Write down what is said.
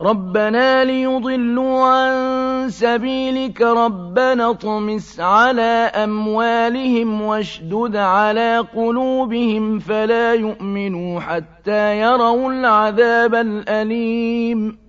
ربنا ليضلوا عن سبيلك ربنا اطمس على أموالهم واشدد على قلوبهم فلا يؤمنوا حتى يروا العذاب الأليم